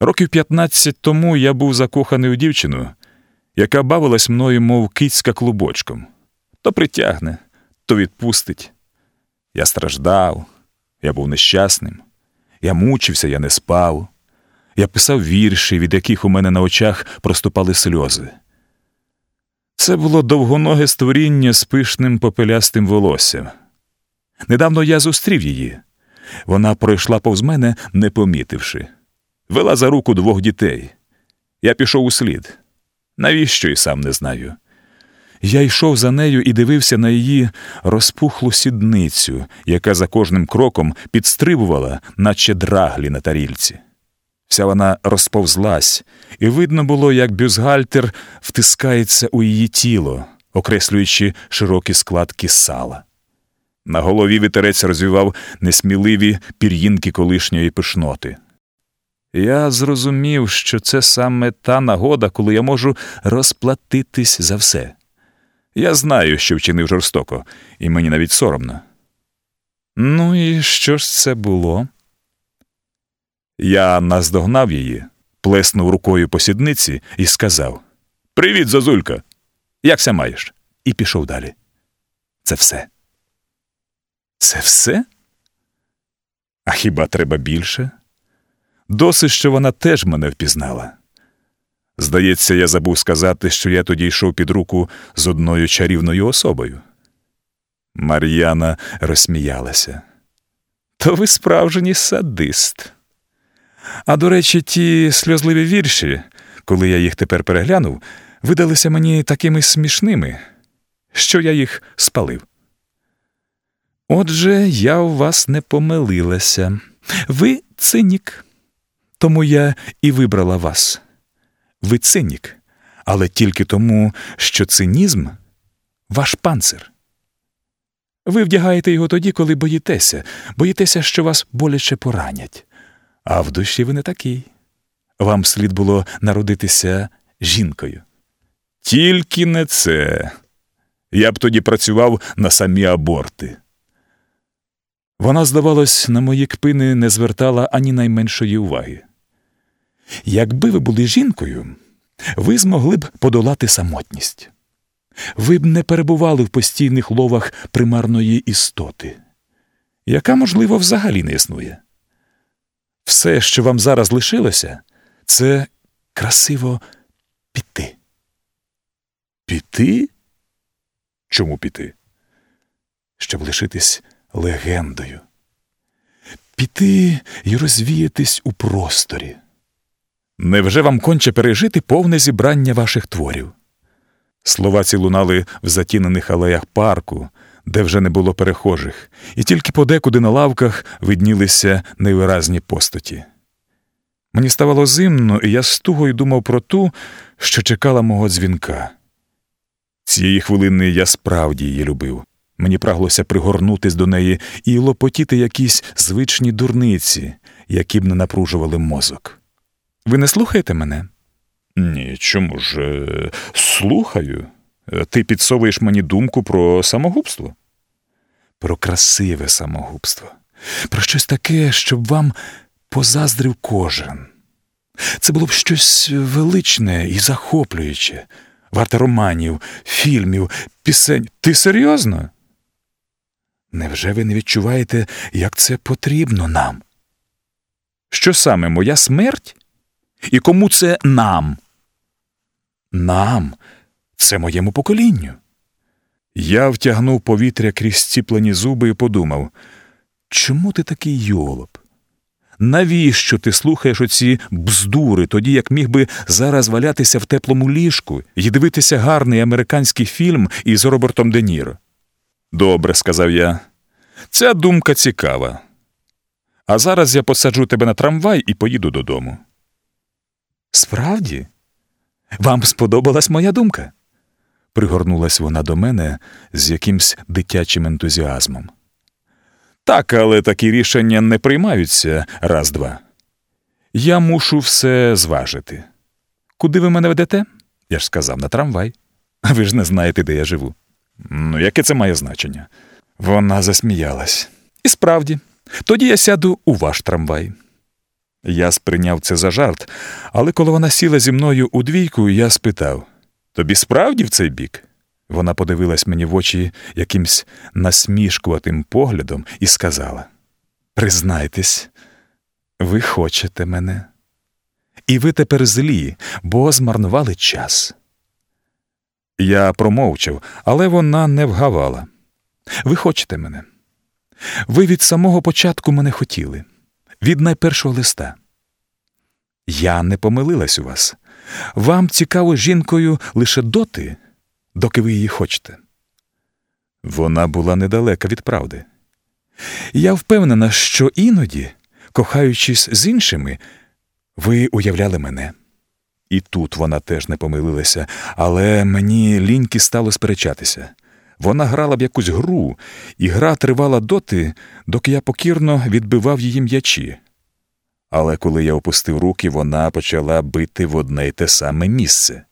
Років 15 тому я був закоханий у дівчину, яка бавилась мною, мов кицька клубочком. То притягне, то відпустить. Я страждав, я був нещасним, я мучився, я не спав. Я писав вірші, від яких у мене на очах проступали сльози. Це було довгоноге створіння з пишним попелястим волоссям. Недавно я зустрів її. Вона пройшла повз мене, не помітивши, вела за руку двох дітей. Я пішов у слід. Навіщо і сам не знаю. Я йшов за нею і дивився на її розпухлу сідницю, яка за кожним кроком підстрибувала, наче драглі на тарільці. Вся вона розповзлась, і видно було, як бюзгальтер втискається у її тіло, окреслюючи широкі складки сала. На голові вітерець розвівав несміливі пір'їнки колишньої пишноти. Я зрозумів, що це саме та нагода, коли я можу розплатитись за все. Я знаю, що вчинив жорстоко, і мені навіть соромно. Ну і що ж це було? Я наздогнав її, плеснув рукою по сідниці і сказав Привіт, зозулька! Якся маєш? І пішов далі. Це все. Це все? А хіба треба більше? Досить, що вона теж мене впізнала. Здається, я забув сказати, що я тоді йшов під руку з одною чарівною особою. Мар'яна розсміялася. То ви справжній садист. А до речі, ті сльозливі вірші, коли я їх тепер переглянув, видалися мені такими смішними, що я їх спалив. Отже, я у вас не помилилася. Ви цинік. Тому я і вибрала вас. Ви цинік, але тільки тому, що цинізм ваш панцир. Ви вдягаєте його тоді, коли боїтеся, боїтеся, що вас боляче поранять. А в душі ви не такий. Вам слід було народитися жінкою. Тільки не це. Я б тоді працював на самі аборти. Вона, здавалось, на мої кпини не звертала ані найменшої уваги. Якби ви були жінкою, ви змогли б подолати самотність. Ви б не перебували в постійних ловах примарної істоти, яка, можливо, взагалі не існує. Все, що вам зараз лишилося, це красиво піти. Піти? Чому піти? Щоб лишитись легендою. Піти і розвіятись у просторі. Невже вам конче пережити повне зібрання ваших творів? Слова ці лунали в затінених алеях парку, де вже не було перехожих, і тільки подекуди на лавках виднілися невиразні постаті. Мені ставало зимно, і я з тугою думав про ту, що чекала мого дзвінка. Цієї хвилини я справді її любив. Мені праглося пригорнутись до неї і лопотіти якісь звичні дурниці, які б не напружували мозок. Ви не слухаєте мене? Ні, чому ж? Е, слухаю. Ти підсовуєш мені думку про самогубство? Про красиве самогубство, про щось таке, щоб вам позаздрив кожен. Це було б щось величне і захоплююче, варте романів, фільмів, пісень. Ти серйозно? Невже ви не відчуваєте, як це потрібно нам? Що саме моя смерть? І кому це нам? Нам, це моєму поколінню. Я втягнув повітря крізь ціплені зуби і подумав чому ти такий йолоп? Навіщо ти слухаєш оці бздури, тоді як міг би зараз валятися в теплому ліжку і дивитися гарний американський фільм із Робертом Де Ніро? Добре, сказав я. Ця думка цікава. А зараз я посаджу тебе на трамвай і поїду додому. Справді, вам сподобалась моя думка? Пригорнулась вона до мене з якимсь дитячим ентузіазмом. Так, але такі рішення не приймаються раз два. Я мушу все зважити. Куди ви мене ведете? Я ж сказав на трамвай. А ви ж не знаєте, де я живу. Ну, яке це має значення? Вона засміялась. І справді, тоді я сяду у ваш трамвай. Я сприйняв це за жарт, але коли вона сіла зі мною у двійку, я спитав Тобі справді в цей бік? Вона подивилась мені в очі якимсь насмішкуватим поглядом і сказала: Признайтесь, ви хочете мене. І ви тепер злі, бо змарнували час. Я промовчав, але вона не вгавала. Ви хочете мене. Ви від самого початку мене хотіли, від найпершого листа. Я не помилилась у вас. Вам цікаво жінкою лише доти, доки ви її хочете. Вона була недалека від правди. Я впевнена, що іноді, кохаючись з іншими, ви уявляли мене. І тут вона теж не помилилася, але мені ліньки стало сперечатися. Вона грала в якусь гру, і гра тривала доти, доки я покірно відбивав її м'ячі. Але коли я опустив руки, вона почала бити в одне й те саме місце.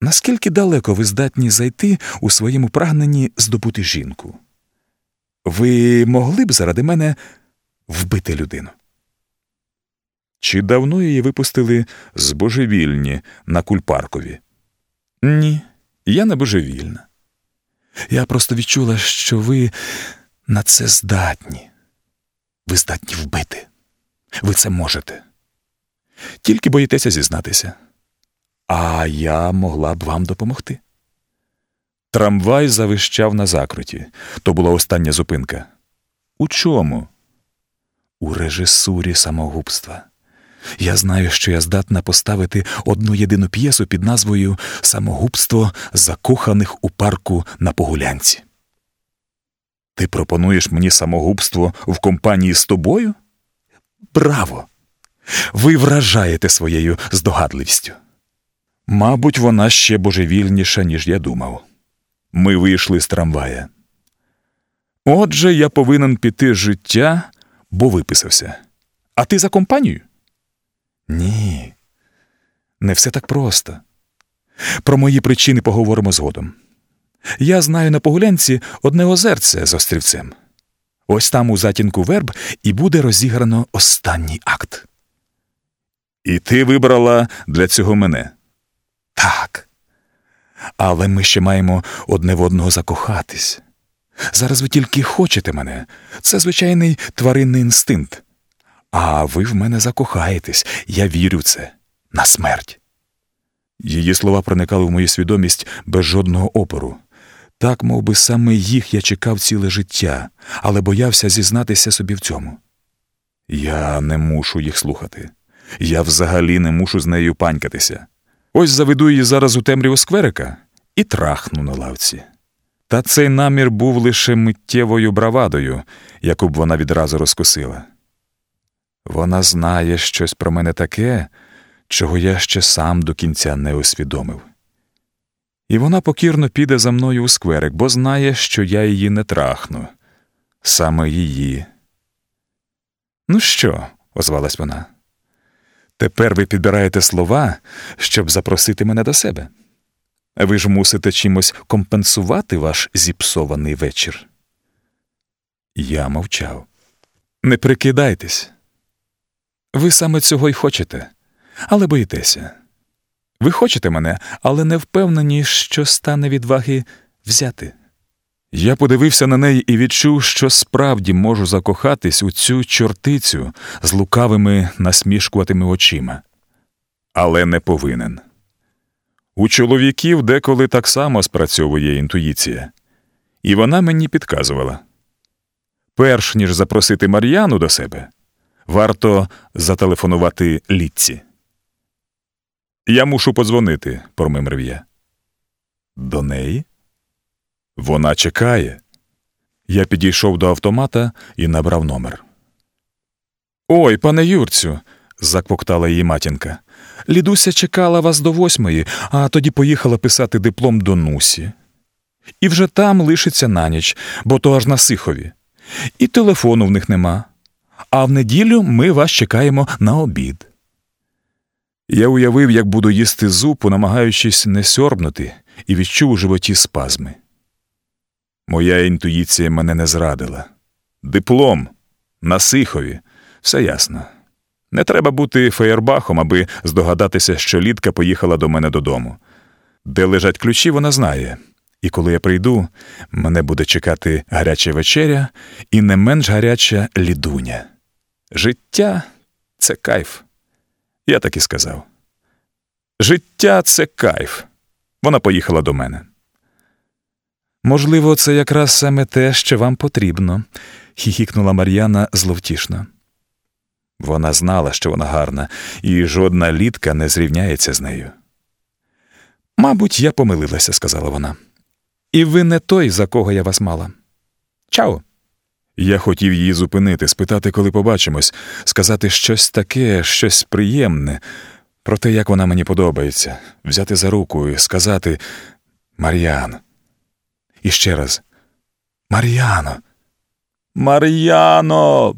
Наскільки далеко ви здатні зайти у своєму прагненні здобути жінку? Ви могли б заради мене вбити людину? Чи давно її випустили з божевільні на кульпаркові? Ні, я не божевільна. Я просто відчула, що ви на це здатні. Ви здатні вбити. Ви це можете. Тільки боїтеся зізнатися. А я могла б вам допомогти. Трамвай завищав на закруті. То була остання зупинка. У чому? У режисурі самогубства. Я знаю, що я здатна поставити одну єдину п'єсу під назвою Самогубство закоханих у парку на погулянці. Ти пропонуєш мені самогубство в компанії з тобою? Браво! Ви вражаєте своєю здогадливістю. Мабуть, вона ще божевільніша, ніж я думав. Ми вийшли з трамвая. Отже, я повинен піти життя, бо виписався. А ти за компанію? Ні, не все так просто. Про мої причини поговоримо згодом. Я знаю на погулянці одне озерце з острівцем. Ось там у затінку верб і буде розіграно останній акт. І ти вибрала для цього мене. Так. Але ми ще маємо одне в одного закохатись. Зараз ви тільки хочете мене. Це звичайний тваринний інстинкт. А ви в мене закохаєтесь, я вірю в це на смерть. Її слова проникали в мою свідомість без жодного опору. Так, мов би, саме їх я чекав ціле життя, але боявся зізнатися собі в цьому. Я не мушу їх слухати. Я взагалі не мушу з нею панькатися. Ось заведу її зараз у темряву скверика і трахну на лавці. Та цей намір був лише миттєвою бравадою, яку б вона відразу розкусила. Вона знає щось про мене таке, чого я ще сам до кінця не усвідомив. І вона покірно піде за мною у скверик, бо знає, що я її не трахну, саме її. Ну що? озвалась вона. Тепер ви підбираєте слова, щоб запросити мене до себе. Ви ж мусите чимось компенсувати ваш зіпсований вечір. Я мовчав. Не прикидайтесь. Ви саме цього й хочете, але боїтеся. Ви хочете мене, але не впевнені, що стане відваги взяти. Я подивився на неї і відчув, що справді можу закохатись у цю чортицю з лукавими насмішкуватими очима, але не повинен. У чоловіків деколи так само спрацьовує інтуїція, і вона мені підказувала перш ніж запросити Мар'яну до себе, варто зателефонувати літці. Я мушу подзвонити, промимрив я. До неї? Вона чекає. Я підійшов до автомата і набрав номер. Ой, пане Юрцю, заквоктала її матінка. Лідуся чекала вас до восьмої, а тоді поїхала писати диплом до Нусі. І вже там лишиться на ніч, бо то аж на Сихові. І телефону в них нема. А в неділю ми вас чекаємо на обід. Я уявив, як буду їсти зупу, намагаючись не сьорбнути, і відчув у животі спазми. Моя інтуїція мене не зрадила. Диплом на Сихові Все ясно. Не треба бути феєрбахом, аби здогадатися, що Лідка поїхала до мене додому. Де лежать ключі, вона знає. І коли я прийду, мене буде чекати гаряча вечеря і не менш гаряча лідуня. Життя це кайф. Я так і сказав. Життя це кайф. Вона поїхала до мене. Можливо, це якраз саме те, що вам потрібно, хіхікнула Мар'яна зловтішно. Вона знала, що вона гарна, і жодна літка не зрівняється з нею. Мабуть, я помилилася, сказала вона. І ви не той, за кого я вас мала. Чао. Я хотів її зупинити, спитати, коли побачимось, сказати щось таке, щось приємне, про те, як вона мені подобається, взяти за руку і сказати Мар'ян. І ще раз Мар'яно. Мар'яно.